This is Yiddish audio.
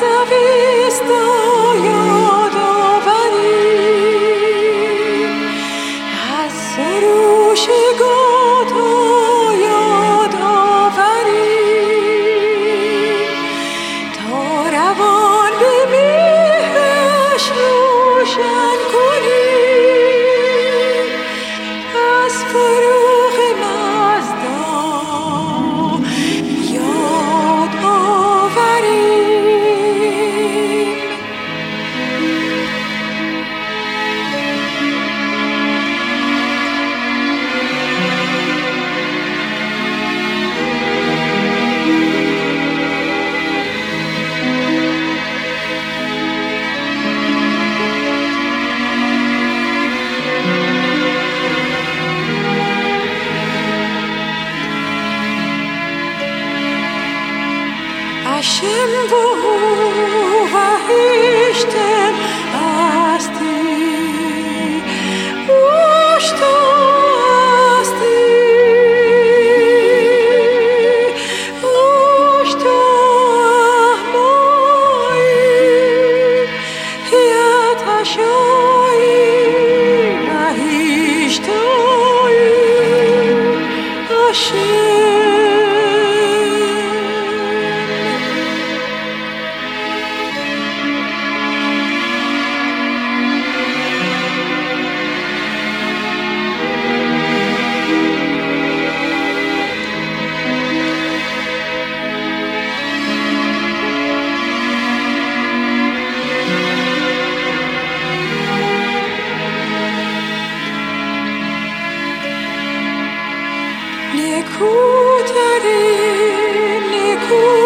nossa vista. Hashem, wo war? نکوترین نکوترین